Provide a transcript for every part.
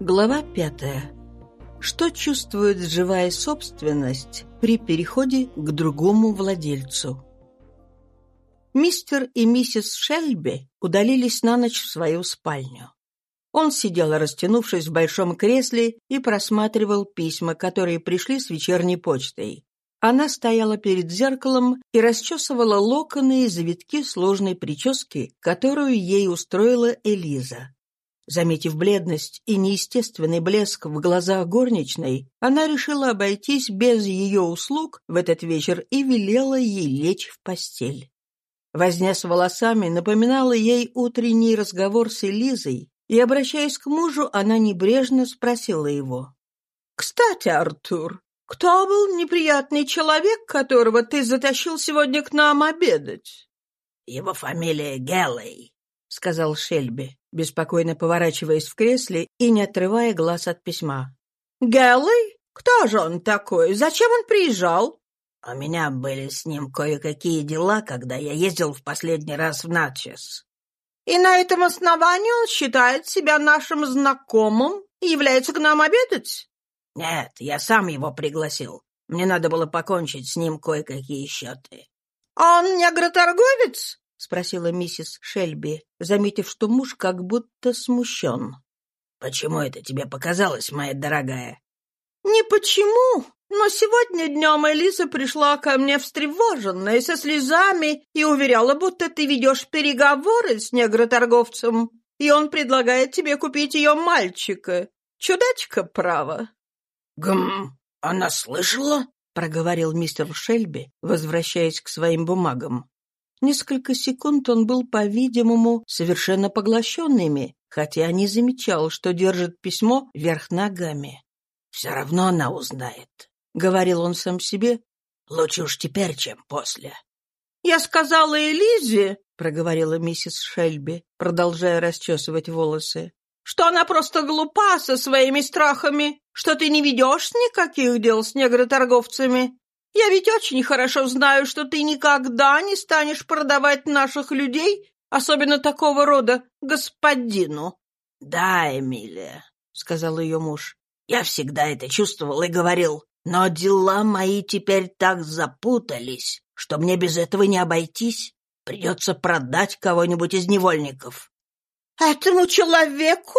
Глава пятая. Что чувствует живая собственность при переходе к другому владельцу? Мистер и миссис Шельби удалились на ночь в свою спальню. Он сидел, растянувшись в большом кресле, и просматривал письма, которые пришли с вечерней почтой. Она стояла перед зеркалом и расчесывала локоны и завитки сложной прически, которую ей устроила Элиза. Заметив бледность и неестественный блеск в глазах горничной, она решила обойтись без ее услуг в этот вечер и велела ей лечь в постель. Возня с волосами напоминала ей утренний разговор с Элизой, и, обращаясь к мужу, она небрежно спросила его. «Кстати, Артур, кто был неприятный человек, которого ты затащил сегодня к нам обедать?» «Его фамилия Геллей», — сказал Шельби беспокойно поворачиваясь в кресле и не отрывая глаз от письма. «Гэллой? Кто же он такой? Зачем он приезжал?» «У меня были с ним кое-какие дела, когда я ездил в последний раз в Натчес». «И на этом основании он считает себя нашим знакомым и является к нам обедать?» «Нет, я сам его пригласил. Мне надо было покончить с ним кое-какие счеты». «А он негроторговец?» — спросила миссис Шельби, заметив, что муж как будто смущен. «Почему это тебе показалось, моя дорогая?» «Не почему, но сегодня днем Элиза пришла ко мне встревоженная, со слезами, и уверяла, будто ты ведешь переговоры с негроторговцем, и он предлагает тебе купить ее мальчика. Чудачка, право». «Гм, она слышала?» — проговорил мистер Шельби, возвращаясь к своим бумагам. Несколько секунд он был, по-видимому, совершенно поглощенными, хотя не замечал, что держит письмо вверх ногами. «Все равно она узнает», — говорил он сам себе. «Лучше уж теперь, чем после». «Я сказала Элизе», — проговорила миссис Шельби, продолжая расчесывать волосы, «что она просто глупа со своими страхами, что ты не ведешь никаких дел с негроторговцами, я ведь очень хорошо знаю, что ты никогда не станешь продавать наших людей, особенно такого рода, господину». «Да, Эмилия», — сказал ее муж, — «я всегда это чувствовал и говорил, но дела мои теперь так запутались, что мне без этого не обойтись. Придется продать кого-нибудь из невольников». «Этому человеку?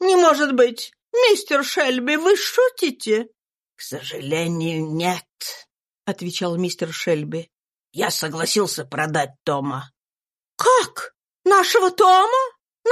Не может быть! Мистер Шельби, вы шутите?» «К сожалению, нет», — отвечал мистер Шельби. «Я согласился продать Тома». «Как? Нашего Тома?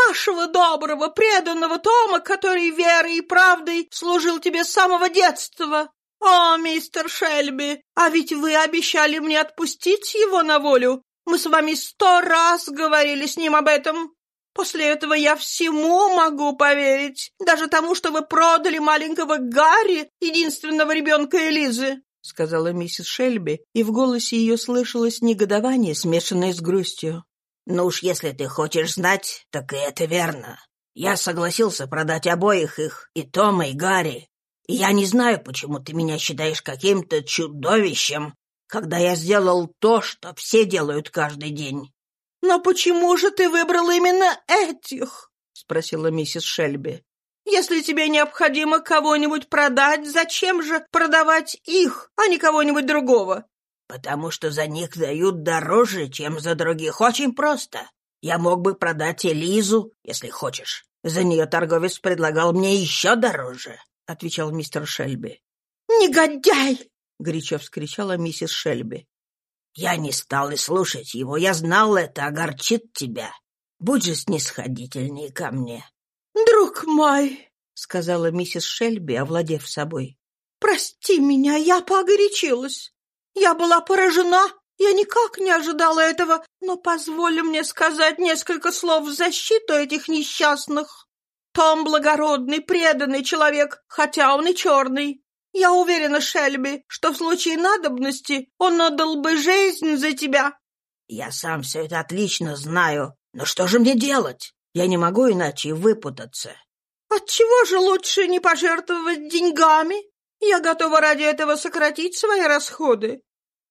Нашего доброго, преданного Тома, который верой и правдой служил тебе с самого детства? О, мистер Шельби, а ведь вы обещали мне отпустить его на волю. Мы с вами сто раз говорили с ним об этом. После этого я всему могу поверить, даже тому, что вы продали маленького Гарри, единственного ребенка Элизы. — сказала миссис Шельби, и в голосе ее слышалось негодование, смешанное с грустью. «Ну уж если ты хочешь знать, так и это верно. Я согласился продать обоих их, и Тома, и Гарри. И я не знаю, почему ты меня считаешь каким-то чудовищем, когда я сделал то, что все делают каждый день». «Но почему же ты выбрал именно этих?» — спросила миссис Шельби. Если тебе необходимо кого-нибудь продать, зачем же продавать их, а не кого-нибудь другого? Потому что за них дают дороже, чем за других. Очень просто. Я мог бы продать Элизу, если хочешь. За нее торговец предлагал мне еще дороже, — отвечал мистер Шельби. «Негодяй!» — горячо вскричала миссис Шельби. «Я не стал и слушать его. Я знал, это огорчит тебя. Будь же снисходительней ко мне. «Друг мой», — сказала миссис Шельби, овладев собой, — «прости меня, я погорячилась. Я была поражена, я никак не ожидала этого, но позволь мне сказать несколько слов в защиту этих несчастных. Том благородный, преданный человек, хотя он и черный. Я уверена, Шельби, что в случае надобности он отдал бы жизнь за тебя». «Я сам все это отлично знаю, но что же мне делать?» Я не могу иначе выпутаться. Отчего же лучше не пожертвовать деньгами? Я готова ради этого сократить свои расходы.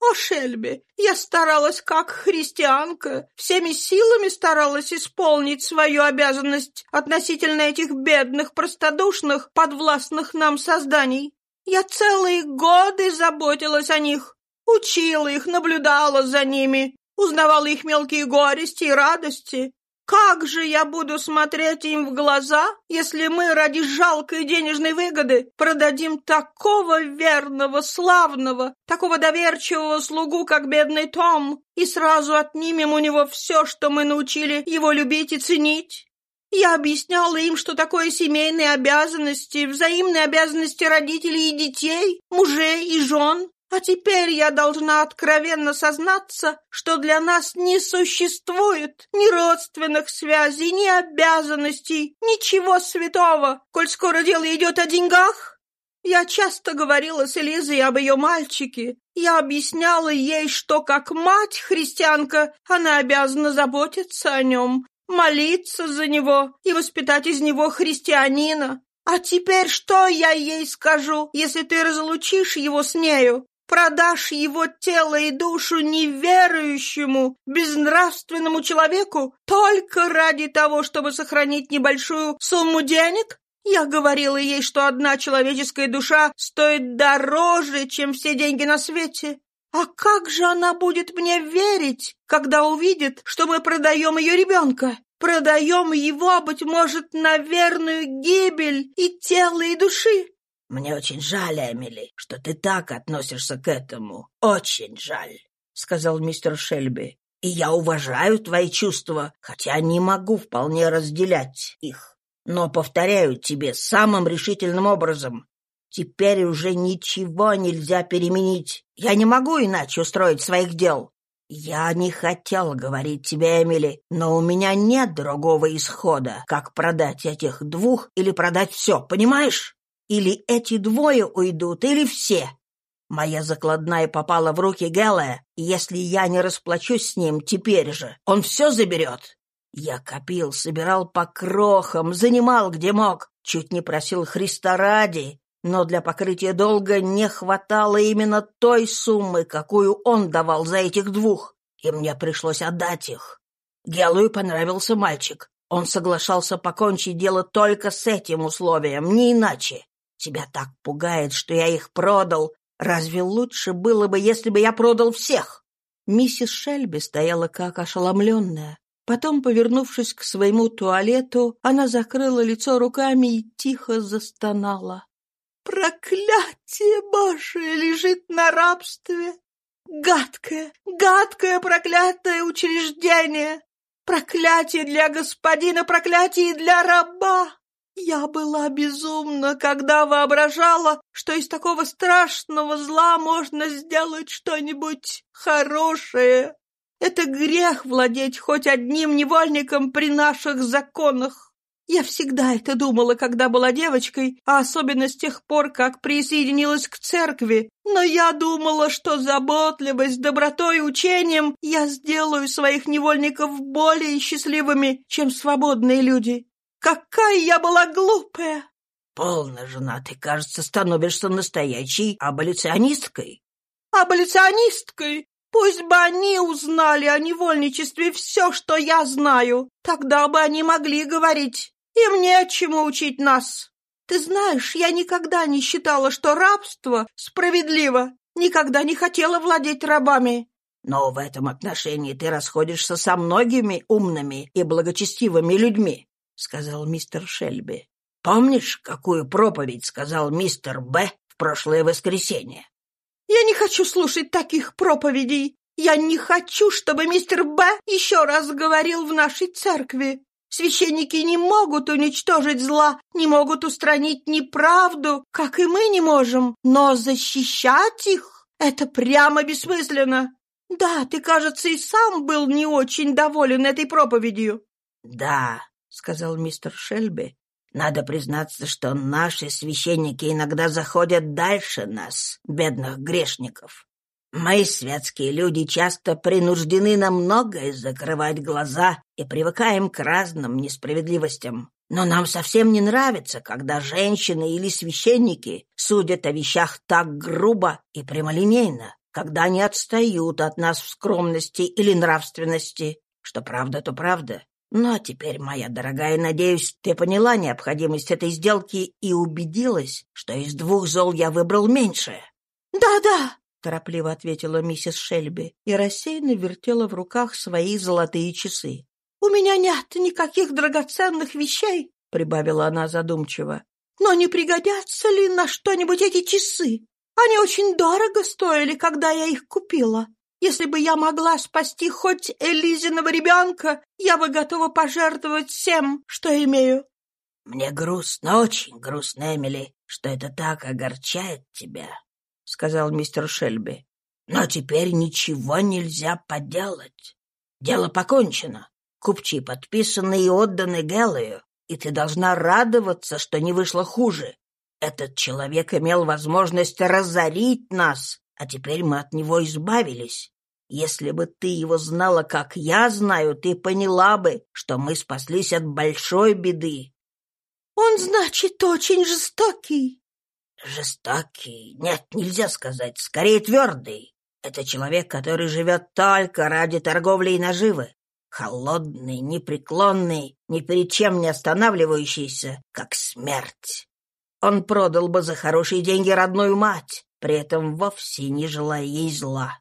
О, Шельби, я старалась как христианка, всеми силами старалась исполнить свою обязанность относительно этих бедных, простодушных, подвластных нам созданий. Я целые годы заботилась о них, учила их, наблюдала за ними, узнавала их мелкие горести и радости, как же я буду смотреть им в глаза, если мы ради жалкой денежной выгоды продадим такого верного, славного, такого доверчивого слугу, как бедный Том, и сразу отнимем у него все, что мы научили его любить и ценить? Я объясняла им, что такое семейные обязанности, взаимные обязанности родителей и детей, мужей и жен, а теперь я должна откровенно сознаться, что для нас не существует ни родственных связей, ни обязанностей, ничего святого, коль скоро дело идет о деньгах. Я часто говорила с Элизой об ее мальчике. Я объясняла ей, что как мать-христианка она обязана заботиться о нем, молиться за него и воспитать из него христианина. А теперь что я ей скажу, если ты разлучишь его с нею? Продашь его тело и душу неверующему, безнравственному человеку только ради того, чтобы сохранить небольшую сумму денег? Я говорила ей, что одна человеческая душа стоит дороже, чем все деньги на свете. А как же она будет мне верить, когда увидит, что мы продаем ее ребенка? Продаем его, быть может, на верную гибель и тела, и души. «Мне очень жаль, Эмили, что ты так относишься к этому. Очень жаль», — сказал мистер Шельби. «И я уважаю твои чувства, хотя не могу вполне разделять их. Но повторяю тебе самым решительным образом. Теперь уже ничего нельзя переменить. Я не могу иначе устроить своих дел. Я не хотел говорить тебе, Эмили, но у меня нет другого исхода, как продать этих двух или продать все, понимаешь?» Или эти двое уйдут, или все. Моя закладная попала в руки Гэллая, и если я не расплачусь с ним теперь же, он все заберет. Я копил, собирал по крохам, занимал где мог, чуть не просил Христа ради, но для покрытия долга не хватало именно той суммы, какую он давал за этих двух, и мне пришлось отдать их. Гелую понравился мальчик. Он соглашался покончить дело только с этим условием, не иначе. Тебя так пугает, что я их продал. Разве лучше было бы, если бы я продал всех?» Миссис Шельби стояла как ошеломленная. Потом, повернувшись к своему туалету, она закрыла лицо руками и тихо застонала. «Проклятие Божие лежит на рабстве! Гадкое, гадкое проклятое учреждение! Проклятие для господина, проклятие для раба!» Я была безумна, когда воображала, что из такого страшного зла можно сделать что-нибудь хорошее. Это грех владеть хоть одним невольником при наших законах. Я всегда это думала, когда была девочкой, а особенно с тех пор, как присоединилась к церкви. Но я думала, что заботливость, добротой и учением я сделаю своих невольников более счастливыми, чем свободные люди. Какая я была глупая! Полно, жена, ты, кажется, становишься настоящей аболиционисткой. Аболиционисткой? Пусть бы они узнали о невольничестве все, что я знаю. Тогда бы они могли говорить. Им нечему учить нас. Ты знаешь, я никогда не считала, что рабство справедливо. Никогда не хотела владеть рабами. Но в этом отношении ты расходишься со многими умными и благочестивыми людьми сказал мистер Шельби. «Помнишь, какую проповедь сказал мистер Б в прошлое воскресенье?» «Я не хочу слушать таких проповедей. Я не хочу, чтобы мистер Б еще раз говорил в нашей церкви. Священники не могут уничтожить зла, не могут устранить неправду, как и мы не можем, но защищать их — это прямо бессмысленно. Да, ты, кажется, и сам был не очень доволен этой проповедью». «Да, — сказал мистер Шельби. «Надо признаться, что наши священники иногда заходят дальше нас, бедных грешников. Мы, светские люди, часто принуждены на многое закрывать глаза и привыкаем к разным несправедливостям. Но нам совсем не нравится, когда женщины или священники судят о вещах так грубо и прямолинейно. когда они отстают от нас в скромности или нравственности. Что правда, то правда. Но теперь, моя дорогая, надеюсь, ты поняла необходимость этой сделки и убедилась, что из двух зол я выбрал меньшее. «Да-да», — торопливо ответила миссис Шельби и рассеянно вертела в руках свои золотые часы. «У меня нет никаких драгоценных вещей», — прибавила она задумчиво. «Но не пригодятся ли на что-нибудь эти часы? Они очень дорого стоили, когда я их купила. Если бы я могла спасти хоть Элизиного ребенка, я бы готова пожертвовать всем, что имею». «Мне грустно, очень грустно, Эмили, что это так огорчает тебя», — сказал мистер Шельби. «Но теперь ничего нельзя поделать. Дело покончено. Купчи подписаны и отданы Гэллою, и ты должна радоваться, что не вышло хуже. Этот человек имел возможность разорить нас, а теперь мы от него избавились. Если бы ты его знала, как я знаю, ты поняла бы, что мы спаслись от большой беды. Он, значит, очень жестокий. Жестокий? Нет, нельзя сказать. Скорее, твердый. Это человек, который живет только ради торговли и наживы. Холодный, непреклонный, ни перед чем не останавливающийся, как смерть. Он продал бы за хорошие деньги родную мать, при этом вовсе не желая ей зла.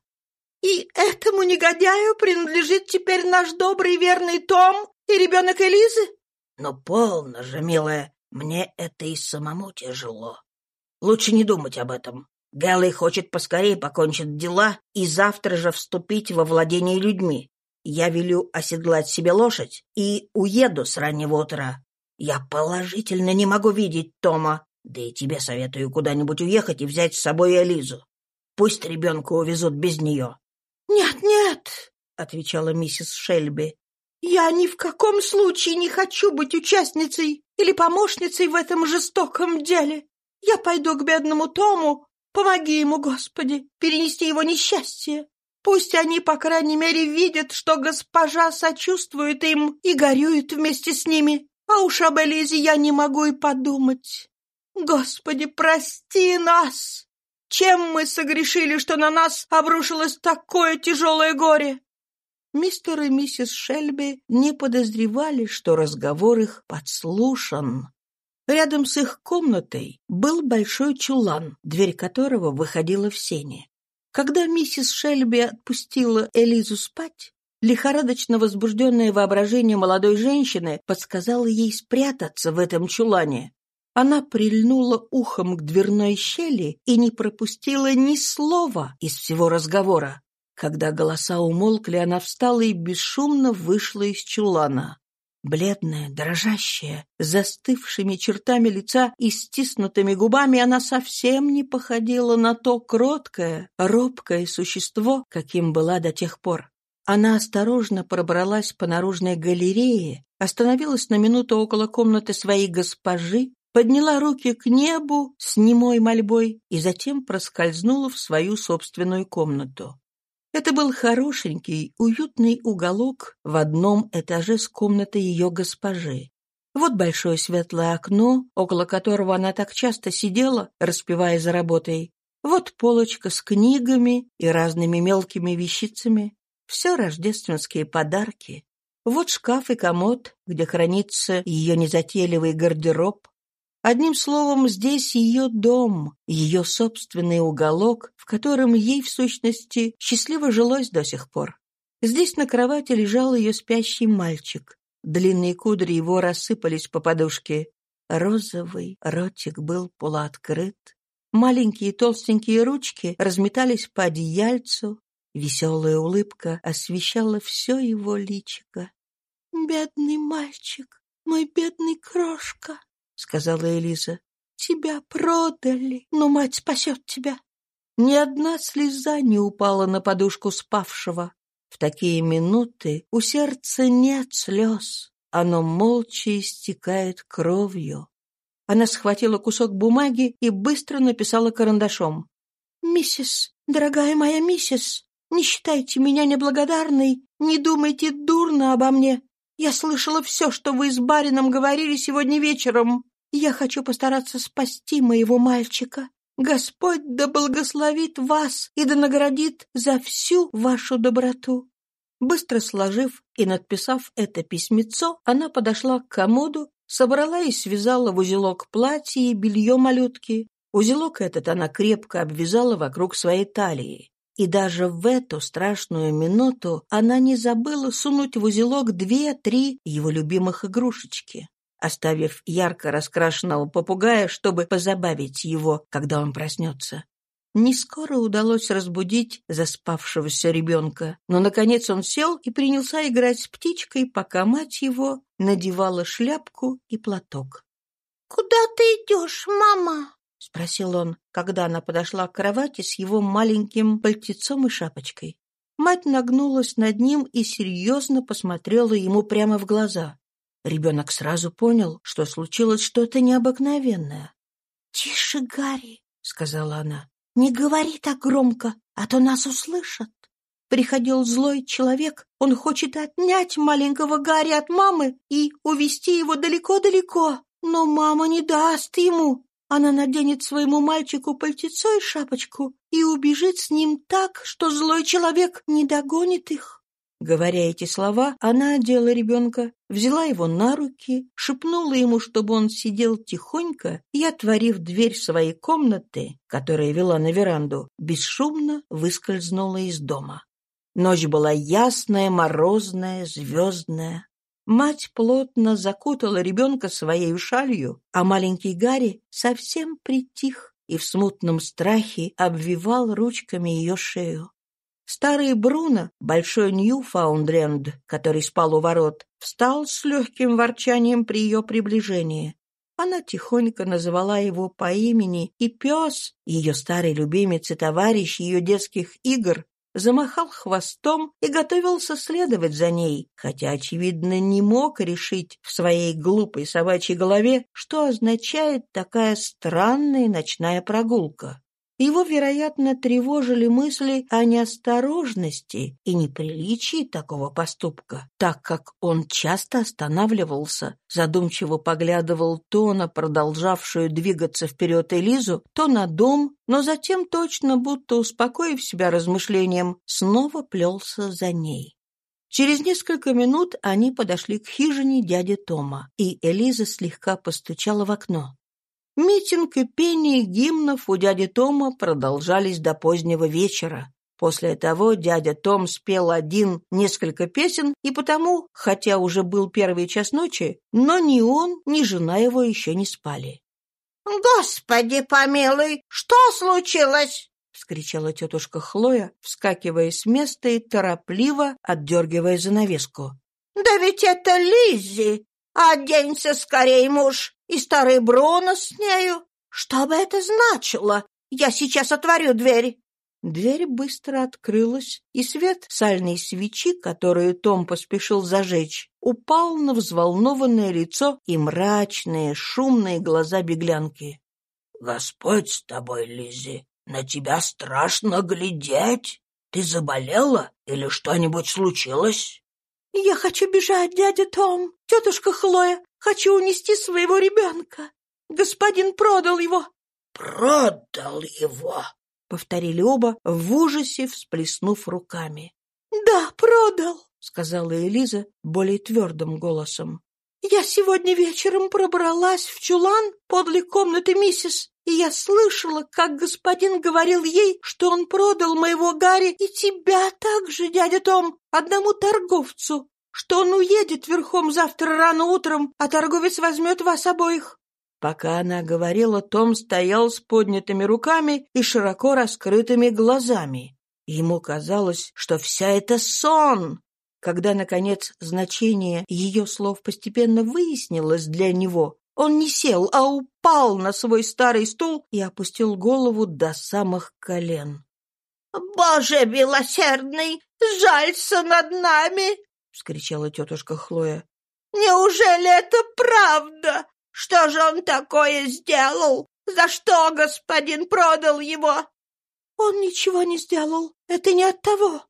«И этому негодяю принадлежит теперь наш добрый верный Том и ребенок Элизы?» «Но полно же, милая, мне это и самому тяжело. Лучше не думать об этом. Гэллой хочет поскорее покончить дела и завтра же вступить во владение людьми. Я велю оседлать себе лошадь и уеду с раннего утра. Я положительно не могу видеть Тома, да и тебе советую куда-нибудь уехать и взять с собой Элизу. Пусть ребенка увезут без нее. — Нет, нет, — отвечала миссис Шельби. — Я ни в каком случае не хочу быть участницей или помощницей в этом жестоком деле. Я пойду к бедному Тому, помоги ему, Господи, перенести его несчастье. Пусть они, по крайней мере, видят, что госпожа сочувствует им и горюет вместе с ними. А уж об Элизе я не могу и подумать. Господи, прости нас! Чем мы согрешили, что на нас обрушилось такое тяжелое горе?» Мистер и миссис Шельби не подозревали, что разговор их подслушан. Рядом с их комнатой был большой чулан, дверь которого выходила в сене. Когда миссис Шельби отпустила Элизу спать, лихорадочно возбужденное воображение молодой женщины подсказало ей спрятаться в этом чулане. Она прильнула ухом к дверной щели и не пропустила ни слова из всего разговора. Когда голоса умолкли, она встала и бесшумно вышла из чулана. Бледная, дрожащая, с застывшими чертами лица и стиснутыми губами, она совсем не походила на то кроткое, робкое существо, каким была до тех пор. Она осторожно пробралась по наружной галерее, остановилась на минуту около комнаты своей госпожи, подняла руки к небу с немой мольбой и затем проскользнула в свою собственную комнату. Это был хорошенький, уютный уголок в одном этаже с комнатой ее госпожи. Вот большое светлое окно, около которого она так часто сидела, распевая за работой. Вот полочка с книгами и разными мелкими вещицами. Все рождественские подарки. Вот шкаф и комод, где хранится ее незатейливый гардероб. Одним словом, здесь ее дом, ее собственный уголок, в котором ей, в сущности, счастливо жилось до сих пор. Здесь на кровати лежал ее спящий мальчик. Длинные кудри его рассыпались по подушке. Розовый ротик был полуоткрыт. Маленькие толстенькие ручки разметались по одеяльцу. Веселая улыбка освещала все его личико. «Бедный мальчик, мой бедный крошка!» — сказала Элиза. «Тебя продали, но мать спасет тебя». Ни одна слеза не упала на подушку спавшего. В такие минуты у сердца нет слез, оно молча истекает кровью. Она схватила кусок бумаги и быстро написала карандашом. «Миссис, дорогая моя миссис, не считайте меня неблагодарной, не думайте дурно обо мне. Я слышала все, что вы с барином говорили сегодня вечером. Я хочу постараться спасти моего мальчика. Господь да благословит вас и да наградит за всю вашу доброту». Быстро сложив и надписав это письмецо, она подошла к комоду, собрала и связала в узелок платье и белье малютки. Узелок этот она крепко обвязала вокруг своей талии. И даже в эту страшную минуту она не забыла сунуть в узелок две-три его любимых игрушечки, оставив ярко раскрашенного попугая, чтобы позабавить его, когда он проснется. Не скоро удалось разбудить заспавшегося ребенка, но, наконец, он сел и принялся играть с птичкой, пока мать его надевала шляпку и платок. «Куда ты идешь, мама?» — спросил он, когда она подошла к кровати с его маленьким пальтецом и шапочкой. Мать нагнулась над ним и серьезно посмотрела ему прямо в глаза. Ребенок сразу понял, что случилось что-то необыкновенное. «Тише, Гарри», — сказала она, — «не говори так громко, а то нас услышат». Приходил злой человек, он хочет отнять маленького Гарри от мамы и увести его далеко-далеко, но мама не даст ему, она наденет своему мальчику пальтецо и шапочку и убежит с ним так, что злой человек не догонит их. Говоря эти слова, она одела ребенка, взяла его на руки, шепнула ему, чтобы он сидел тихонько и, отворив дверь своей комнаты, которая вела на веранду, бесшумно выскользнула из дома. Ночь была ясная, морозная, звездная. Мать плотно закутала ребенка своей шалью, а маленький Гарри совсем притих и в смутном страхе обвивал ручками ее шею. Старый Бруно, большой Ньюфаундленд, который спал у ворот, встал с легким ворчанием при ее приближении. Она тихонько назвала его по имени, и пес, ее старый любимец и товарищ ее детских игр, замахал хвостом и готовился следовать за ней, хотя, очевидно, не мог решить в своей глупой собачьей голове, что означает такая странная ночная прогулка. Его, вероятно, тревожили мысли о неосторожности и неприличии такого поступка, так как он часто останавливался, задумчиво поглядывал то на продолжавшую двигаться вперед Элизу, то на дом, но затем, точно будто успокоив себя размышлением, снова плелся за ней. Через несколько минут они подошли к хижине дяди Тома, и Элиза слегка постучала в окно. Митинг и пение гимнов у дяди Тома продолжались до позднего вечера. После того дядя Том спел один несколько песен, и потому, хотя уже был первый час ночи, но ни он, ни жена его еще не спали. «Господи помилуй, что случилось?» — вскричала тетушка Хлоя, вскакивая с места и торопливо отдергивая занавеску. «Да ведь это Лиззи! Оденься скорей, муж, и старый Бруно с нею. Что бы это значило? Я сейчас отворю дверь. Дверь быстро открылась, и свет сальной свечи, которую Том поспешил зажечь, упал на взволнованное лицо и мрачные, шумные глаза беглянки. — Господь с тобой, Лиззи, на тебя страшно глядеть. Ты заболела или что-нибудь случилось? «Я хочу бежать, дядя Том, тетушка Хлоя, хочу унести своего ребенка. Господин продал его». «Продал его?» — повторили оба, в ужасе всплеснув руками. «Да, продал», — сказала Элиза более твердым голосом. «Я сегодня вечером пробралась в чулан подле комнаты миссис, и я слышала, как господин говорил ей, что он продал моего Гарри и тебя также, дядя Том, одному торговцу, что он уедет верхом завтра рано утром, а торговец возьмет вас обоих». Пока она говорила, Том стоял с поднятыми руками и широко раскрытыми глазами. Ему казалось, что вся это сон. Когда, наконец, значение ее слов постепенно выяснилось для него, он не сел, а упал на свой старый стул и опустил голову до самых колен. «Боже милосердный, жалься над нами!» — вскричала тетушка Хлоя. «Неужели это правда? Что же он такое сделал? За что господин продал его?» «Он ничего не сделал. Это не от того.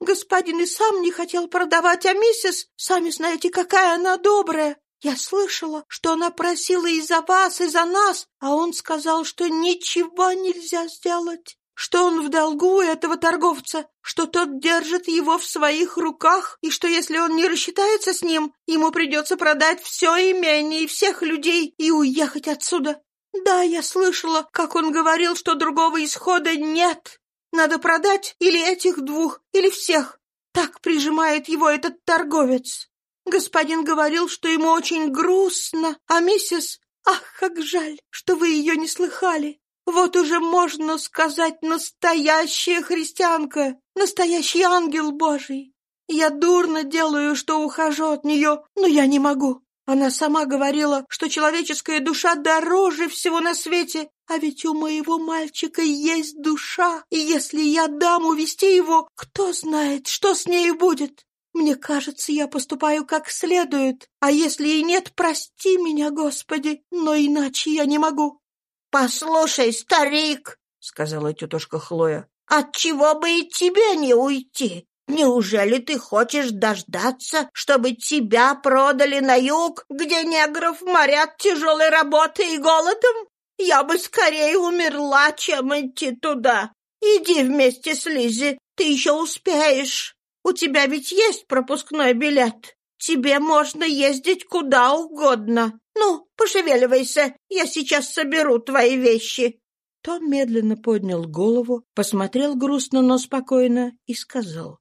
Господин и сам не хотел продавать, а миссис, сами знаете, какая она добрая. Я слышала, что она просила и за вас, и за нас, а он сказал, что ничего нельзя сделать, что он в долгу этого торговца, что тот держит его в своих руках, и что если он не рассчитается с ним, ему придется продать все имение и всех людей и уехать отсюда. Да, я слышала, как он говорил, что другого исхода нет. Надо продать или этих двух, или всех. Так прижимает его этот торговец. Господин говорил, что ему очень грустно, а миссис... Ах, как жаль, что вы ее не слыхали. Вот уже можно сказать настоящая христианка, настоящий ангел Божий. Я дурно делаю, что ухожу от нее, но я не могу. Она сама говорила, что человеческая душа дороже всего на свете, а ведь у моего мальчика есть душа, и если я дам увести его, кто знает, что с ней будет. Мне кажется, я поступаю как следует, а если и нет, прости меня, Господи, но иначе я не могу. — Послушай, старик, — сказала тетушка Хлоя, — отчего бы и тебе не уйти? Неужели ты хочешь дождаться, чтобы тебя продали на юг, где негров морят тяжелой работой и голодом? Я бы скорее умерла, чем идти туда. Иди вместе с Лизи, ты еще успеешь. У тебя ведь есть пропускной билет. Тебе можно ездить куда угодно. Ну, пошевеливайся, я сейчас соберу твои вещи». Том медленно поднял голову, посмотрел грустно, но спокойно и сказал.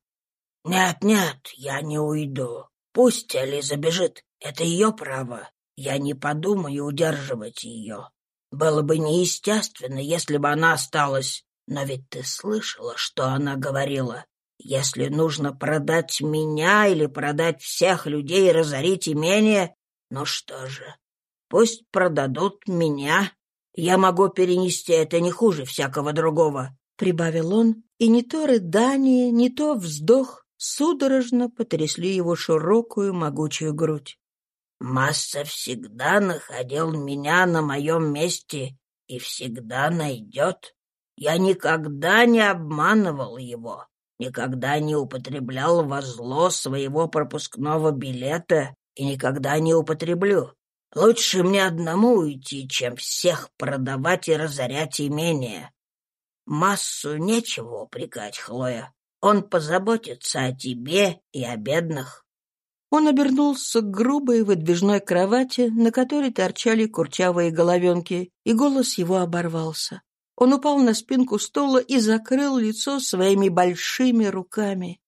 «Нет, нет, я не уйду. Пусть Элиза бежит. Это ее право. Я не подумаю удерживать ее. Было бы неестественно, если бы она осталась. Но ведь ты слышала, что она говорила. Если нужно продать меня или продать всех людей и разорить имение, ну что же, пусть продадут меня. Я могу перенести это не хуже всякого другого», — прибавил он, и не то рыдание, не то вздох судорожно потрясли его широкую могучую грудь. «Масса всегда находил меня на моем месте и всегда найдет. Я никогда не обманывал его, никогда не употреблял во зло своего пропускного билета и никогда не употреблю. Лучше мне одному уйти, чем всех продавать и разорять имение. Массу нечего упрекать, Хлоя. Он позаботится о тебе и о бедных». Он обернулся к грубой выдвижной кровати, на которой торчали курчавые головенки, и голос его оборвался. Он упал на спинку стула и закрыл лицо своими большими руками.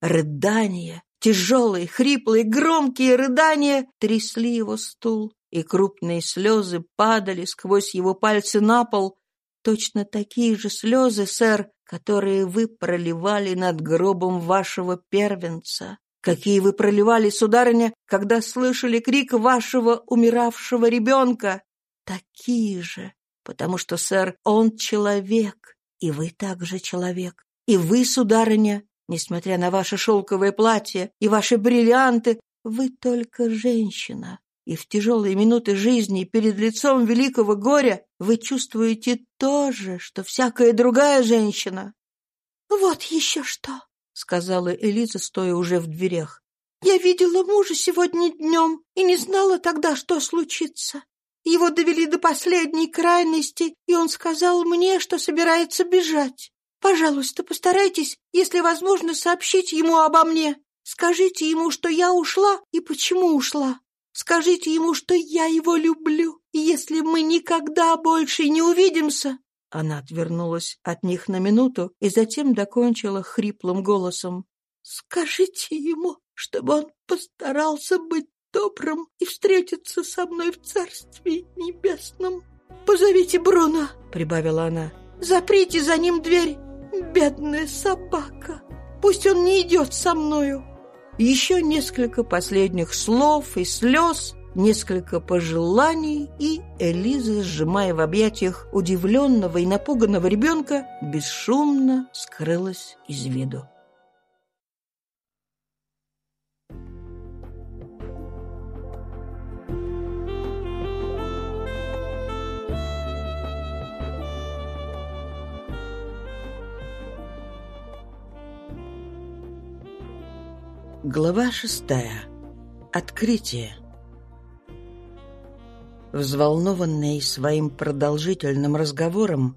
Рыдания, тяжелые, хриплые, громкие рыдания трясли его стул, и крупные слезы падали сквозь его пальцы на пол. Точно такие же слезы, сэр, которые вы проливали над гробом вашего первенца, какие вы проливали, сударыня, когда слышали крик вашего умиравшего ребенка. Такие же, потому что, сэр, он человек, и вы также человек. И вы, сударыня, несмотря на ваше шелковое платье и ваши бриллианты, вы только женщина. И в тяжелые минуты жизни перед лицом великого горя вы чувствуете то же, что всякая другая женщина. — Вот еще что, — сказала Элиза, стоя уже в дверях. — Я видела мужа сегодня днем и не знала тогда, что случится. Его довели до последней крайности, и он сказал мне, что собирается бежать. Пожалуйста, постарайтесь, если возможно, сообщить ему обо мне. Скажите ему, что я ушла и почему ушла. Скажите ему, что я его люблю, и если мы никогда больше не увидимся...» Она отвернулась от них на минуту и затем докончила хриплым голосом. «Скажите ему, чтобы он постарался быть добрым и встретиться со мной в Царстве Небесном. Позовите Бруно», — прибавила она. «Заприте за ним дверь, бедная собака. Пусть он не идет со мною». Еще несколько последних слов и слез, несколько пожеланий, и Элиза, сжимая в объятиях удивленного и напуганного ребенка, бесшумно скрылась из виду. Глава шестая. Открытие. Взволнованные своим продолжительным разговором,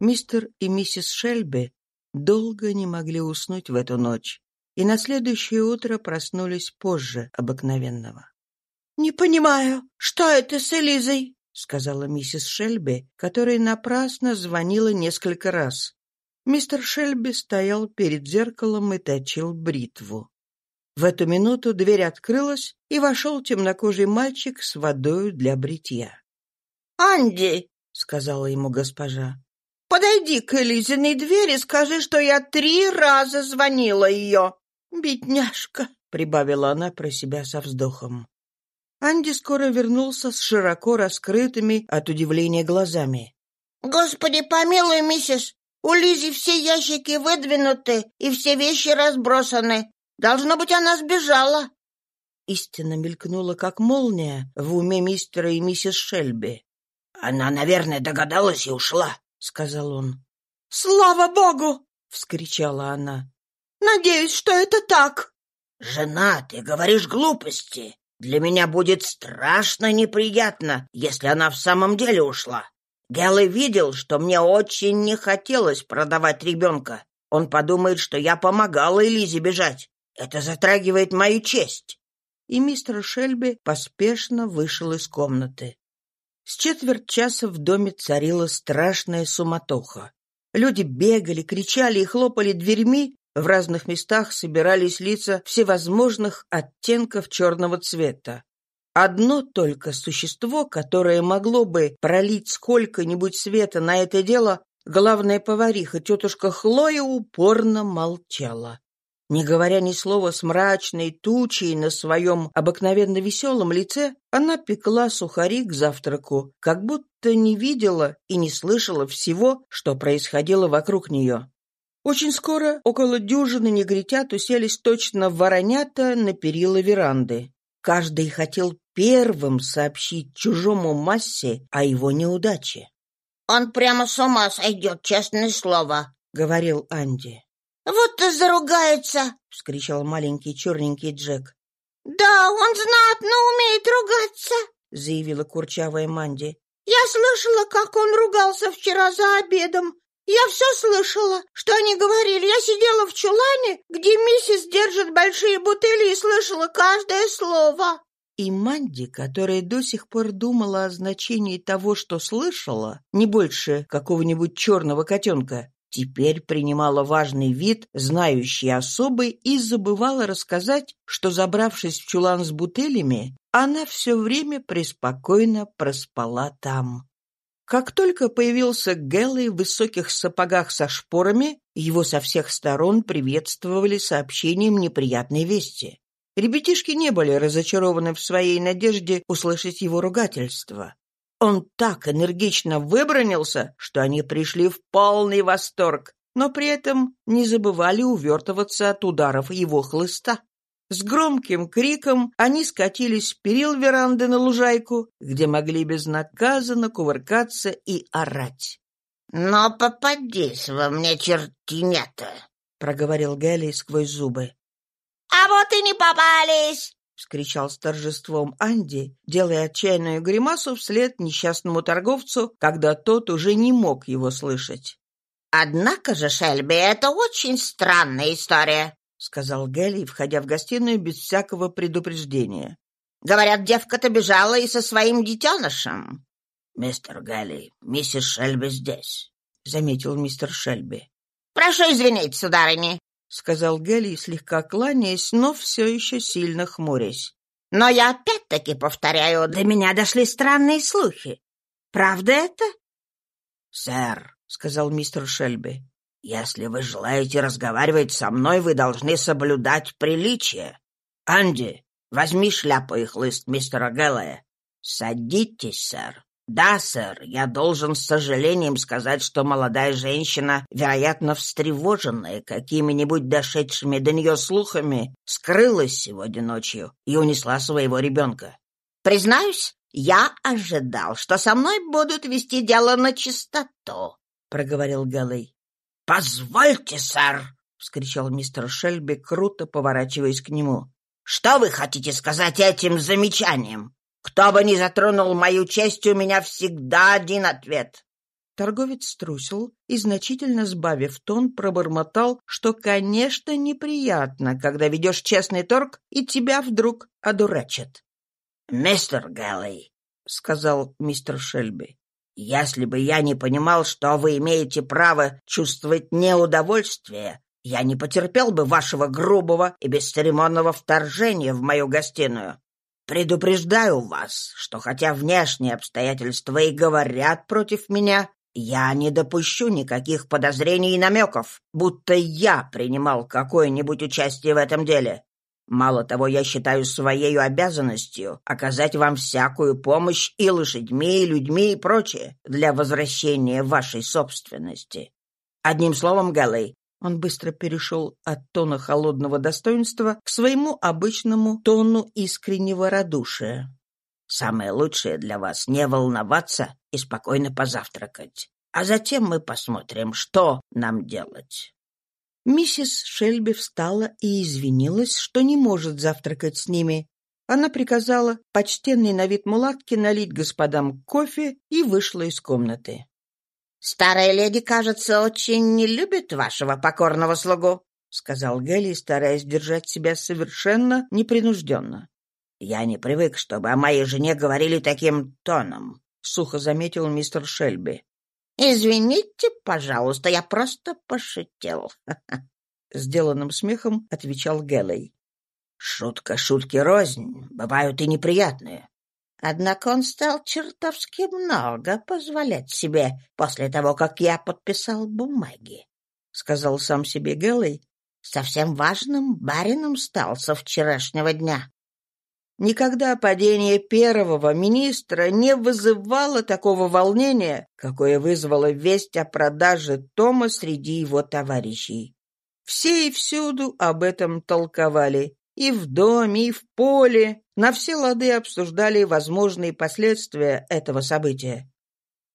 мистер и миссис Шельби долго не могли уснуть в эту ночь и на следующее утро проснулись позже обыкновенного. «Не понимаю, что это с Элизой?» — сказала миссис Шельби, которая напрасно звонила несколько раз. Мистер Шельби стоял перед зеркалом и точил бритву. В эту минуту дверь открылась, и вошел темнокожий мальчик с водой для бритья. «Анди!» — сказала ему госпожа. «Подойди к Элизиной двери и скажи, что я три раза звонила ее. Бедняжка!» — прибавила она про себя со вздохом. Анди скоро вернулся с широко раскрытыми от удивления глазами. «Господи, помилуй, миссис! У Лизи все ящики выдвинуты и все вещи разбросаны. Должно быть, она сбежала». Истина мелькнула, как молния, в уме мистера и миссис Шельби. «Она, наверное, догадалась и ушла», — сказал он. «Слава богу!» — вскричала она. «Надеюсь, что это так». «Жена, ты говоришь глупости. Для меня будет страшно неприятно, если она в самом деле ушла. Гелла видел, что мне очень не хотелось продавать ребенка. Он подумает, что я помогала Элизе бежать. Это затрагивает мою честь. И мистер Шельби поспешно вышел из комнаты. С четверть часа в доме царила страшная суматоха. Люди бегали, кричали и хлопали дверьми, в разных местах собирались лица всевозможных оттенков черного цвета. Одно только существо, которое могло бы пролить сколько-нибудь света на это дело, главная повариха, тетушка Хлоя, упорно молчала. Не говоря ни слова с мрачной тучей на своем обыкновенно веселом лице, она пекла сухари к завтраку, как будто не видела и не слышала всего, что происходило вокруг нее. Очень скоро около дюжины негритят уселись точно воронята на перила веранды. Каждый хотел первым сообщить чужому массе о его неудаче. «Он прямо с ума сойдет, честное слово», — говорил Анди. «Вот и заругается!» — вскричал маленький черненький Джек. «Да, он знатно умеет ругаться!» — заявила курчавая Манди. «Я слышала, как он ругался вчера за обедом. Я все слышала, что они говорили. Я сидела в чулане, где миссис держит большие бутыли и слышала каждое слово. И Манди, которая до сих пор думала о значении того, что слышала, не больше какого-нибудь черного котенка, теперь принимала важный вид, знающий особый, и забывала рассказать, что, забравшись в чулан с бутылями, она все время преспокойно проспала там. Как только появился Гэллой в высоких сапогах со шпорами, его со всех сторон приветствовали сообщением неприятной вести. Ребятишки не были разочарованы в своей надежде услышать его ругательство. Он так энергично выбронился, что они пришли в полный восторг, но при этом не забывали увертываться от ударов его хлыста. С громким криком они скатились с перил веранды на лужайку, где могли безнаказанно кувыркаться и орать. «Но попадись во мне, чертинята!» — проговорил Гэлли сквозь зубы. «А вот и не попались!» — вскричал с торжеством Анди, делая отчаянную гримасу вслед несчастному торговцу, когда тот уже не мог его слышать. «Однако же, Шельби, это очень странная история. — сказал Гелли, входя в гостиную без всякого предупреждения. «Говорят, девка-то бежала и со своим детенышем». «Мистер Гелли, миссис Шельби здесь», — заметил мистер Шельби. «Прошу извинить, сударыня», — сказал Гелли, слегка кланяясь, но все еще сильно хмурясь. «Но я опять-таки повторяю, до меня дошли странные слухи. Правда это?» «Сэр», — сказал мистер Шельби, если вы желаете разговаривать со мной, вы должны соблюдать приличие. Анди, возьми шляпу и хлыст мистера Гэллоя. Садитесь, сэр. Да, сэр, я должен с сожалением сказать, что молодая женщина, вероятно, встревоженная какими-нибудь дошедшими до нее слухами, скрылась сегодня ночью и унесла своего ребенка. Признаюсь, я ожидал, что со мной будут вести дело на чистоту, — проговорил Гэллой. «Позвольте, сэр!» — вскричал мистер Шельби, круто поворачиваясь к нему. «Что вы хотите сказать этим замечанием? Кто бы ни затронул мою честь, у меня всегда один ответ. Торговец струсил и, значительно сбавив тон, пробормотал, что, конечно, неприятно, когда ведешь честный торг, и тебя вдруг одурачат. — Мистер Гэллей, — сказал мистер Шельби, — если бы я не понимал, что вы имеете право чувствовать неудовольствие, я не потерпел бы вашего грубого и бесцеремонного вторжения в мою гостиную. Предупреждаю вас, что хотя внешние обстоятельства и говорят против меня, я не допущу никаких подозрений и намеков, будто я принимал какое-нибудь участие в этом деле. Мало того, я считаю своей обязанностью оказать вам всякую помощь и лошадьми, и людьми, и прочее для возвращения вашей собственности. Одним словом, Гэллей, он быстро перешел от тона холодного достоинства к своему обычному тону искреннего радушия. Самое лучшее для вас — не волноваться и спокойно позавтракать. А затем мы посмотрим, что нам делать». Миссис Шельби встала и извинилась, что не может завтракать с ними. Она приказала почтенной на вид мулатке налить господам кофе и вышла из комнаты. «Старая леди, кажется, очень не любит вашего покорного слугу», — сказал Гелли, стараясь держать себя совершенно непринужденно. «Я не привык, чтобы о моей жене говорили таким тоном», — сухо заметил мистер Шельби. «Извините, пожалуйста, я просто пошутил», — сделанным смехом отвечал Геллей. «Шутка шутки рознь, бывают и неприятные. Однако он стал чертовски много позволять себе после того, как я подписал бумаги», — сказал сам себе Геллей. «Совсем важным барином стал со вчерашнего дня». Никогда падение первого министра не вызывало такого волнения, какое вызвало весть о продаже Тома среди его товарищей. Все и всюду об этом толковали. И в доме, и в поле. На все лады обсуждали возможные последствия этого события.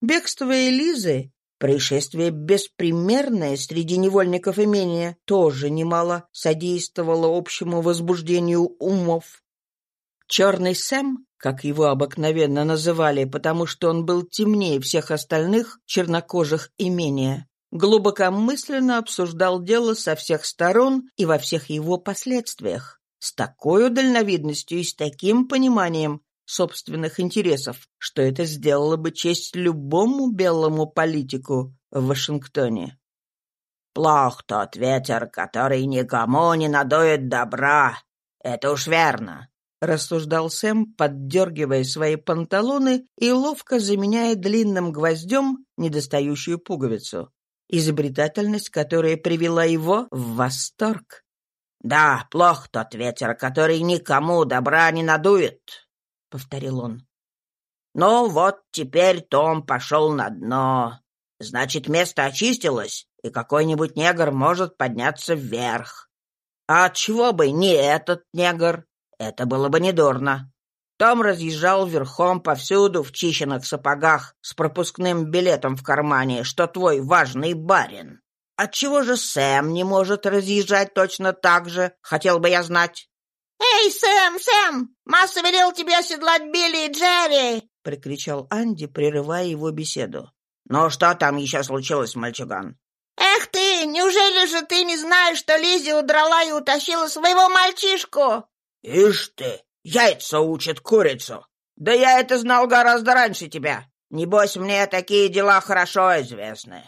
Бегство Элизы, происшествие беспримерное среди невольников имения, тоже немало содействовало общему возбуждению умов. Черный Сэм, как его обыкновенно называли, потому что он был темнее всех остальных чернокожих имения, глубокомысленно обсуждал дело со всех сторон и во всех его последствиях, с такой дальновидностью и с таким пониманием собственных интересов, что это сделало бы честь любому белому политику в Вашингтоне. «Плох тот ветер, который никому не надует добра. Это уж верно. — рассуждал Сэм, поддергивая свои панталоны и ловко заменяя длинным гвоздем недостающую пуговицу. Изобретательность, которая привела его в восторг. «Да, плох тот ветер, который никому добра не надует», — повторил он. «Ну вот теперь Том пошел на дно. Значит, место очистилось, и какой-нибудь негр может подняться вверх. А чего бы не этот негр?» Это было бы недурно. Том разъезжал верхом повсюду в чищенных сапогах с пропускным билетом в кармане, что твой важный барин. Отчего же Сэм не может разъезжать точно так же, хотел бы я знать? «Эй, Сэм, Сэм! Масса велел тебе оседлать Билли и Джерри!» — прикричал Анди, прерывая его беседу. «Ну, что там еще случилось, мальчуган?» «Эх ты! Неужели же ты не знаешь, что Лиззи удрала и утащила своего мальчишку?» «Ишь ты, яйца учат курицу! Да я это знал гораздо раньше тебя. Небось, мне такие дела хорошо известны».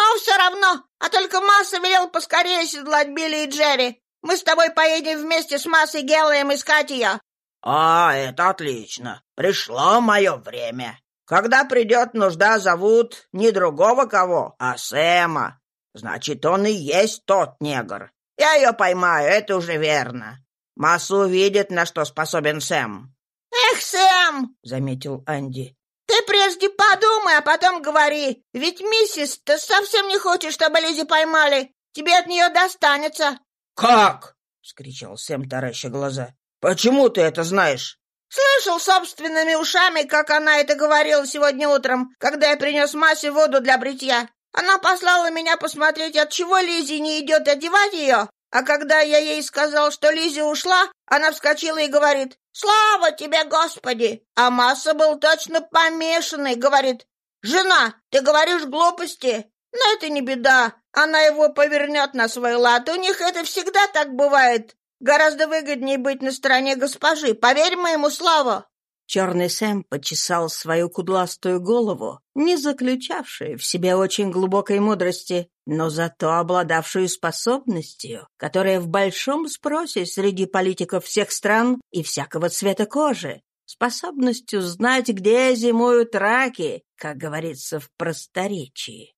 «Но все равно, а только Масса велел поскорее седлать Билли и Джерри. Мы с тобой поедем вместе с Массой Геллаем искать ее». «А, это отлично. Пришло мое время. Когда придет нужда, зовут не другого кого, а Сэма. Значит, он и есть тот негр. Я ее поймаю, это уже верно. Массу увидит, на что способен Сэм. «Эх, Сэм!» — заметил Анди. «Ты прежде подумай, а потом говори. Ведь миссис, ты совсем не хочешь, чтобы Лизи поймали. Тебе от нее достанется». «Как?» — вскричал Сэм, тараща глаза. «Почему ты это знаешь?» «Слышал собственными ушами, как она это говорила сегодня утром, когда я принес Массе воду для бритья. Она послала меня посмотреть, от чего Лизи не идет одевать ее, а когда я ей сказал, что Лиза ушла, она вскочила и говорит, «Слава тебе, Господи!» А Масса был точно помешанный, говорит, «Жена, ты говоришь глупости, но это не беда, она его повернет на свой лад, у них это всегда так бывает. Гораздо выгоднее быть на стороне госпожи, поверь моему слову!» Черный Сэм почесал свою кудластую голову, не заключавшую в себе очень глубокой мудрости, но зато обладавшую способностью, которая в большом спросе среди политиков всех стран и всякого цвета кожи, способностью знать, где зимуют раки, как говорится в просторечии.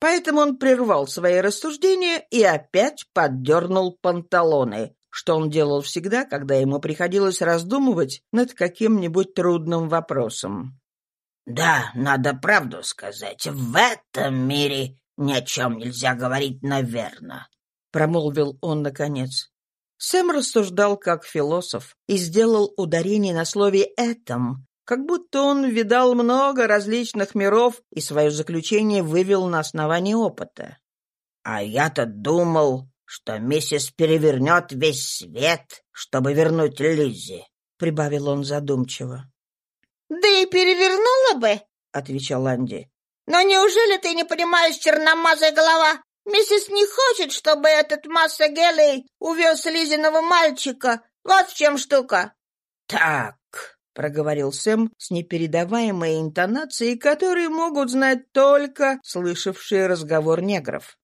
Поэтому он прервал свои рассуждения и опять поддернул панталоны, что он делал всегда, когда ему приходилось раздумывать над каким-нибудь трудным вопросом. «Да, надо правду сказать, в этом мире ни о чем нельзя говорить, наверное», — промолвил он наконец. Сэм рассуждал как философ и сделал ударение на слове «этом», как будто он видал много различных миров и свое заключение вывел на основании опыта. «А я-то думал, что миссис перевернет весь свет, чтобы вернуть Лиззи», — прибавил он задумчиво. «Да и перевернула бы», — отвечал Анди. «Но неужели ты не понимаешь, черномазая голова? Миссис не хочет, чтобы этот Масса Геллей увез Лизиного мальчика. Вот в чем штука». «Так», — проговорил Сэм с непередаваемой интонацией, которые могут знать только слышавшие разговор негров.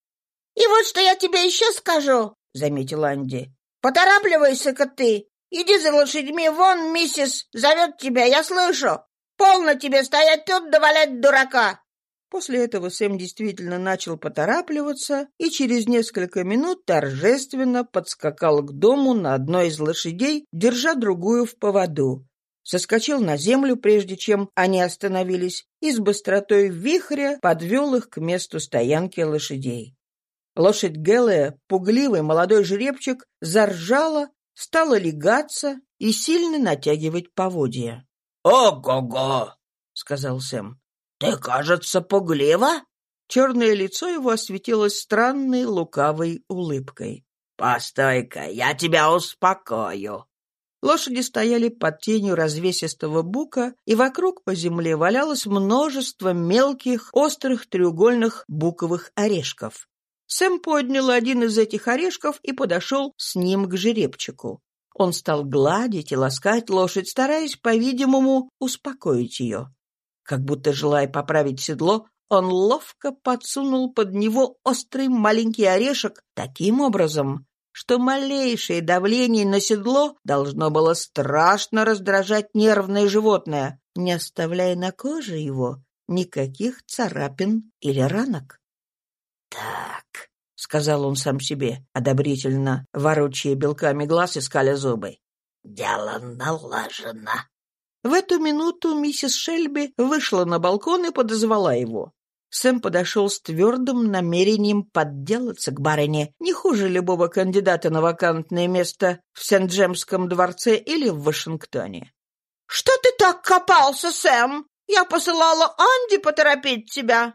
«И вот что я тебе еще скажу», — заметил Анди. «Поторапливайся-ка ты. Иди за лошадьми, вон миссис зовет тебя, я слышу. Полно тебе стоять тут да валять дурака». После этого Сэм действительно начал поторапливаться и через несколько минут торжественно подскакал к дому на одной из лошадей, держа другую в поводу. Соскочил на землю, прежде чем они остановились, и с быстротой вихря подвел их к месту стоянки лошадей. Лошадь Гелая, пугливый молодой жеребчик, заржала, стала легаться и сильно натягивать поводья. «Ого-го!» — сказал Сэм. «Ты, кажется, пуглива?» Черное лицо его осветилось странной лукавой улыбкой. «Постой-ка, я тебя успокою». Лошади стояли под тенью развесистого бука, и вокруг по земле валялось множество мелких, острых треугольных буковых орешков. Сэм поднял один из этих орешков и подошел с ним к жеребчику. Он стал гладить и ласкать лошадь, стараясь, по-видимому, успокоить ее. Как будто желая поправить седло, он ловко подсунул под него острый маленький орешек таким образом, что малейшее давление на седло должно было страшно раздражать нервное животное, не оставляя на коже его никаких царапин или ранок. «Так», — сказал он сам себе, одобрительно, ворочая белками глаз и скаля зубы. «Дело налажено». В эту минуту миссис Шельби вышла на балкон и подозвала его. Сэм подошел с твердым намерением подделаться к барыне, не хуже любого кандидата на вакантное место в Сент-Джемском дворце или в Вашингтоне. «Что ты так копался, Сэм? Я посылала Анди поторопить тебя».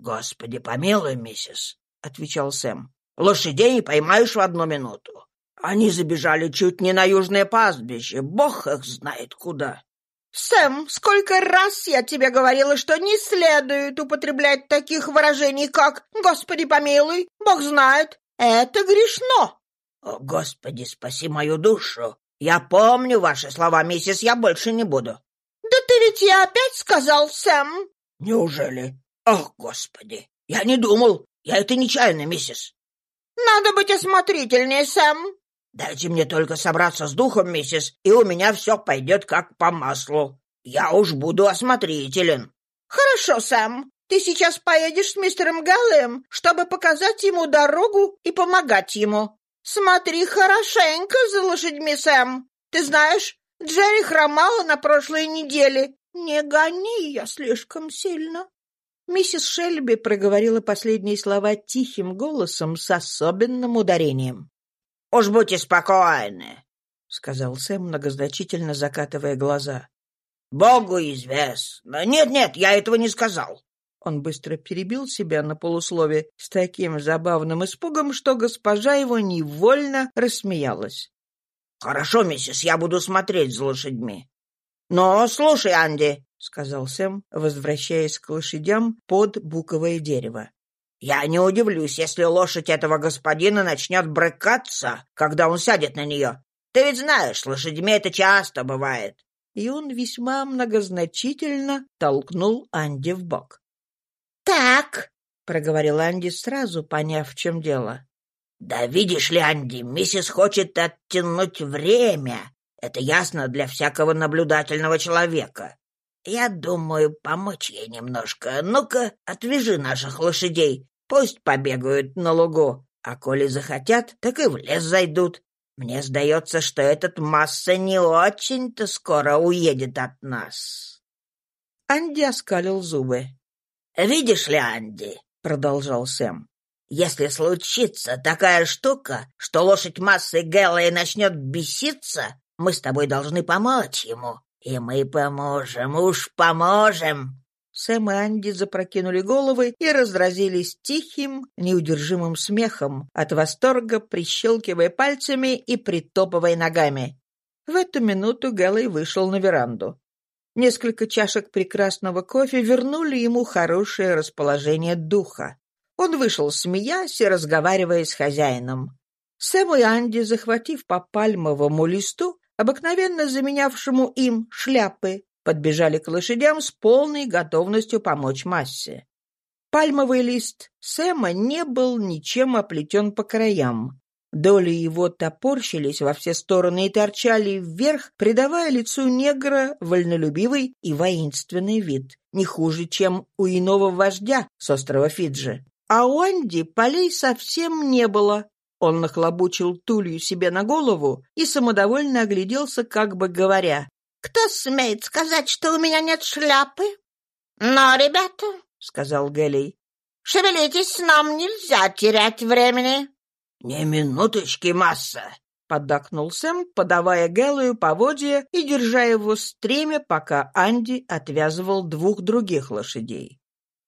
«Господи, помилуй, миссис», — отвечал Сэм. «Лошадей поймаешь в одну минуту. Они забежали чуть не на южное пастбище, бог их знает куда». «Сэм, сколько раз я тебе говорила, что не следует употреблять таких выражений, как «Господи помилуй», «Бог знает». Это грешно». «О, Господи, спаси мою душу! Я помню ваши слова, миссис, я больше не буду». «Да ты ведь я опять сказал, Сэм». «Неужели? Ох, Господи! Я не думал. Я это нечаянно, миссис. Надо быть осмотрительнее, Сэм. Дайте мне только собраться с духом, миссис, и у меня все пойдет как по маслу. Я уж буду осмотрителен. Хорошо, Сэм. Ты сейчас поедешь с мистером Галлеем, чтобы показать ему дорогу и помогать ему. Смотри хорошенько за лошадьми, Сэм. Ты знаешь, Джерри хромала на прошлой неделе. Не гони ее слишком сильно. Миссис Шельби проговорила последние слова тихим голосом с особенным ударением. — Уж будьте спокойны, — сказал Сэм, многозначительно закатывая глаза. — Богу известно. Нет-нет, я этого не сказал. Он быстро перебил себя на полуслове с таким забавным испугом, что госпожа его невольно рассмеялась. «Хорошо, миссис, я буду смотреть за лошадьми». «Но слушай, Анди», — сказал Сэм, возвращаясь к лошадям под буковое дерево. «Я не удивлюсь, если лошадь этого господина начнет брыкаться, когда он сядет на нее. Ты ведь знаешь, с лошадьми это часто бывает». И он весьма многозначительно толкнул Анди в бок. «Так», — проговорил Анди, сразу поняв, в чем дело. «Да видишь ли, Анди, миссис хочет оттянуть время. Это ясно для всякого наблюдательного человека. Я думаю, помочь ей немножко. Ну-ка, отвяжи наших лошадей. Пусть побегают на лугу. А коли захотят, так и в лес зайдут. Мне сдается, что этот масса не очень-то скоро уедет от нас. Анди оскалил зубы. «Видишь ли, Анди», — продолжал Сэм, если случится такая штука, что лошадь массы Гэллоя начнет беситься, мы с тобой должны помочь ему. И мы поможем, уж поможем. Сэм и Анди запрокинули головы и разразились тихим, неудержимым смехом, от восторга прищелкивая пальцами и притопывая ногами. В эту минуту Гэллой вышел на веранду. Несколько чашек прекрасного кофе вернули ему хорошее расположение духа. Он вышел, смеясь и разговаривая с хозяином. Сэм и Анди, захватив по пальмовому листу, обыкновенно заменявшему им шляпы, подбежали к лошадям с полной готовностью помочь массе. Пальмовый лист Сэма не был ничем оплетен по краям. Доли его топорщились во все стороны и торчали вверх, придавая лицу негра вольнолюбивый и воинственный вид, не хуже, чем у иного вождя с острова Фиджи. А у Анди полей совсем не было. Он нахлобучил тулью себе на голову и самодовольно огляделся, как бы говоря, «Кто смеет сказать, что у меня нет шляпы?» «Но, ребята», — сказал Гелий, — «шевелитесь, нам нельзя терять времени». «Не минуточки, масса!» — поддакнул Сэм, подавая Гэллою поводья и держа его стремя, пока Анди отвязывал двух других лошадей.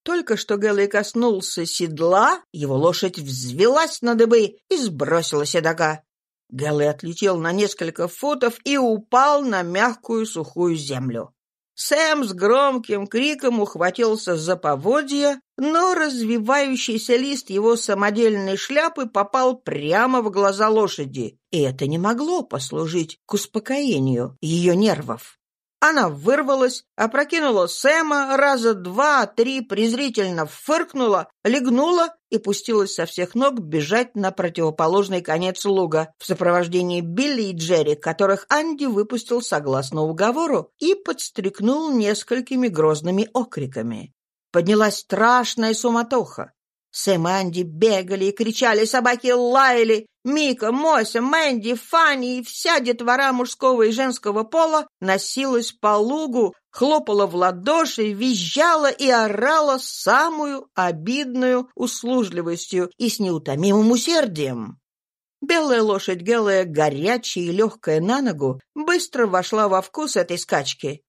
Только что Гэллой коснулся седла, его лошадь взвелась на дыбы и сбросила седока. Гэллой отлетел на несколько футов и упал на мягкую сухую землю. Сэм с громким криком ухватился за поводья, но развивающийся лист его самодельной шляпы попал прямо в глаза лошади, и это не могло послужить к успокоению ее нервов. Она вырвалась, опрокинула Сэма, раза два-три презрительно фыркнула, легнула и пустилась со всех ног бежать на противоположный конец луга в сопровождении Билли и Джерри, которых Анди выпустил согласно уговору и подстрекнул несколькими грозными окриками. Поднялась страшная суматоха. Сэм и Анди бегали и кричали, собаки лаяли. Мика, Мося, Мэнди, Фанни и вся детвора мужского и женского пола носилась по лугу, хлопала в ладоши, визжала и орала самую обидную услужливостью и с неутомимым усердием. Белая лошадь, Гелая, горячая и легкая на ногу, быстро вошла во вкус этой скачки.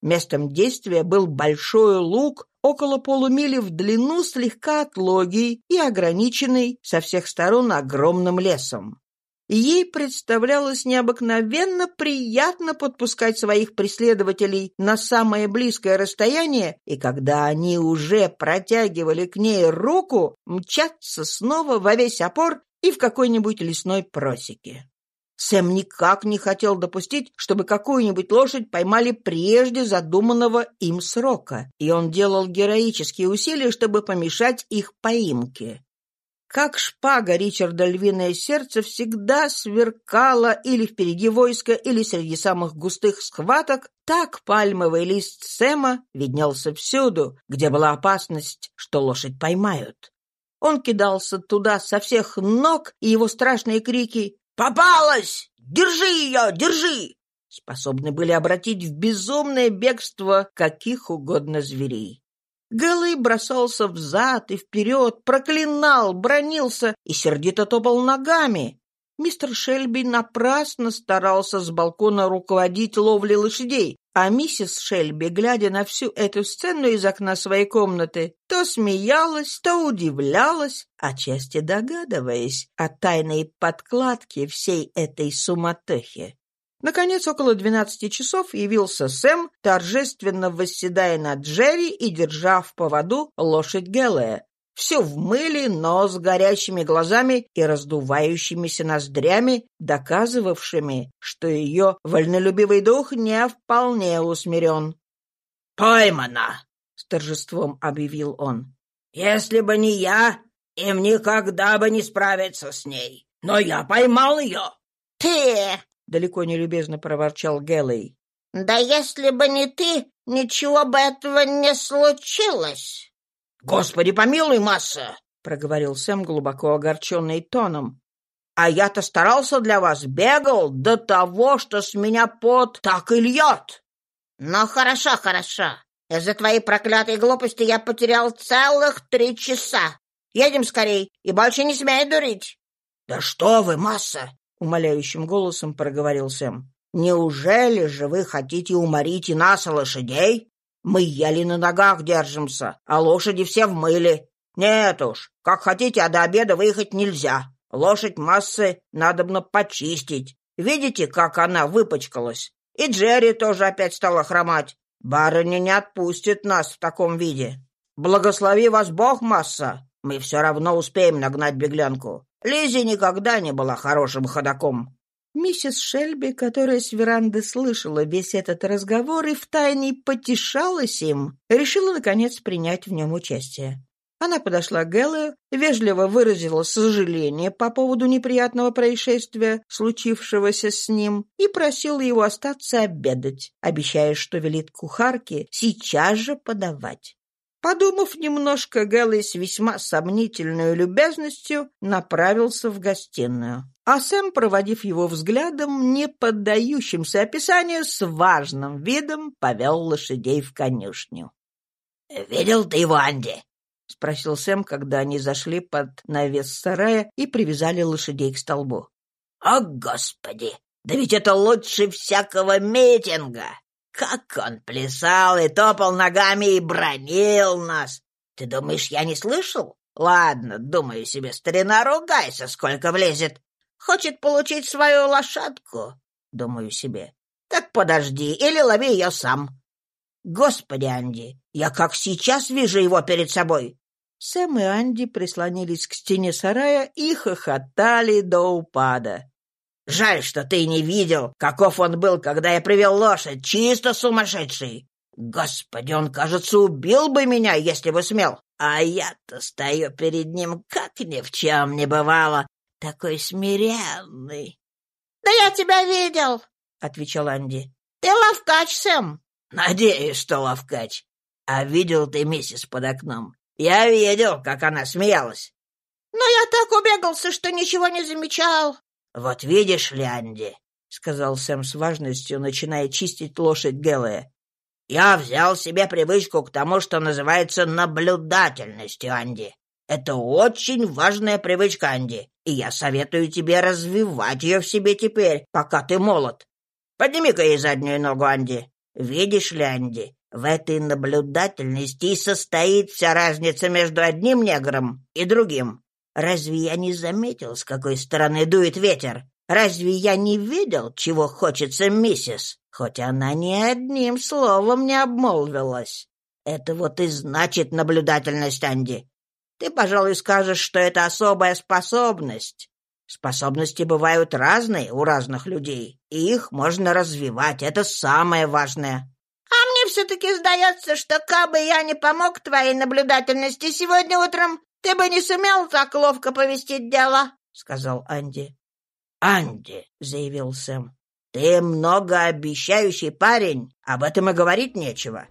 Местом действия был большой луг, около полумили в длину, слегка отлогий и ограниченный со всех сторон огромным лесом. Ей представлялось необыкновенно приятно подпускать своих преследователей на самое близкое расстояние, и когда они уже протягивали к ней руку, мчаться снова во весь опор и в какой-нибудь лесной просеке. Сэм никак не хотел допустить, чтобы какую-нибудь лошадь поймали прежде задуманного им срока, и он делал героические усилия, чтобы помешать их поимке. Как шпага Ричарда львиное сердце всегда сверкало или впереди войска, или среди самых густых схваток, так пальмовый лист Сэма виднелся всюду, где была опасность, что лошадь поймают. Он кидался туда со всех ног, и его страшные крики «Попалась! Держи ее! Держи!» способны были обратить в безумное бегство каких угодно зверей. Гэллэй бросался взад и вперед, проклинал, бронился и сердито топал ногами. Мистер Шельби напрасно старался с балкона руководить ловлей лошадей. А миссис Шельби, глядя на всю эту сцену из окна своей комнаты, то смеялась, то удивлялась, отчасти догадываясь о тайной подкладке всей этой суматохи. Наконец, около двенадцати часов явился Сэм, торжественно восседая над Джерри и держа в поводу лошадь Геллая, все в мыле, но с горящими глазами и раздувающимися ноздрями, доказывавшими, что ее вольнолюбивый дух не вполне усмирен. «Поймана!» — с торжеством объявил он. «Если бы не я, им никогда бы не справиться с ней. Но я поймал ее!» «Ты!» — далеко не любезно проворчал Геллей. «Да если бы не ты, ничего бы этого не случилось!» «Господи, помилуй, масса!» — проговорил Сэм глубоко огорченный тоном. «А я-то старался для вас, бегал до того, что с меня пот так и льет!» «Ну, хорошо, хорошо. Из-за твоей проклятой глупости я потерял целых три часа. Едем скорей и больше не смей дурить!» «Да что вы, масса!» — умоляющим голосом проговорил Сэм. «Неужели же вы хотите уморить и нас, лошадей? Мы еле на ногах держимся, а лошади все в мыле. Нет уж, как хотите, а до обеда выехать нельзя. Лошадь массы надобно почистить. Видите, как она выпачкалась? И Джерри тоже опять стала хромать. Барыня не отпустит нас в таком виде. Благослови вас Бог, масса. Мы все равно успеем нагнать беглянку. Лизи никогда не была хорошим ходаком. Миссис Шельби, которая с веранды слышала весь этот разговор и втайне потешалась им, решила, наконец, принять в нем участие. Она подошла к Гэллою, вежливо выразила сожаление по поводу неприятного происшествия, случившегося с ним, и просила его остаться обедать, обещая, что велит кухарке сейчас же подавать. Подумав немножко, Гэллой с весьма сомнительной любезностью направился в гостиную. А Сэм, проводив его взглядом, не поддающимся описанию, с важным видом повел лошадей в конюшню. «Видел ты его, Анди?» — спросил Сэм, когда они зашли под навес сарая и привязали лошадей к столбу. «О, Господи! Да ведь это лучше всякого митинга! Как он плясал и топал ногами и бронил нас! Ты думаешь, я не слышал? Ладно, думаю себе, старина, ругайся, сколько влезет. Хочет получить свою лошадку, думаю себе. Так подожди, или лови ее сам. Господи, Анди, я как сейчас вижу его перед собой. Сэм и Анди прислонились к стене сарая и хохотали до упада. Жаль, что ты не видел, каков он был, когда я привел лошадь, чисто сумасшедший. Господи, он, кажется, убил бы меня, если бы смел. А я-то стою перед ним, как ни в чем не бывало, такой смиренный. — Да я тебя видел, — отвечал Анди. — Ты ловкач, Сэм. — Надеюсь, что ловкач. А видел ты миссис под окном? Я видел, как она смеялась. — Но я так убегался, что ничего не замечал. «Вот видишь ли, Анди», — сказал Сэм с важностью, начиная чистить лошадь Геллая, «я взял себе привычку к тому, что называется наблюдательностью, Анди. Это очень важная привычка, Анди, и я советую тебе развивать ее в себе теперь, пока ты молод. Подними-ка ей заднюю ногу, Анди. Видишь ли, в этой наблюдательности и состоит вся разница между одним негром и другим. Разве я не заметил, с какой стороны дует ветер? Разве я не видел, чего хочется миссис? Хоть она ни одним словом не обмолвилась. Это вот и значит наблюдательность, Анди. Ты, пожалуй, скажешь, что это особая способность. Способности бывают разные у разных людей, и их можно развивать, это самое важное. А мне все-таки сдается, что кабы я не помог твоей наблюдательности сегодня утром, «Ты бы не сумел так ловко повести дело», — сказал Анди. «Анди», — заявил Сэм, — «ты многообещающий парень, об этом и говорить нечего.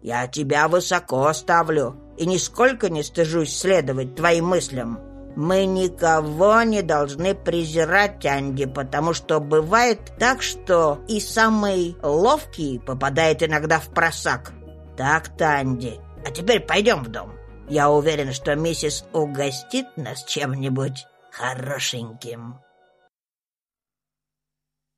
Я тебя высоко ставлю и нисколько не стыжусь следовать твоим мыслям. Мы никого не должны презирать, Анди, потому что бывает так, что и самый ловкий попадает иногда в просак. Так-то, Анди. А теперь пойдем в дом». Я уверен, что миссис угостит нас чем-нибудь хорошеньким».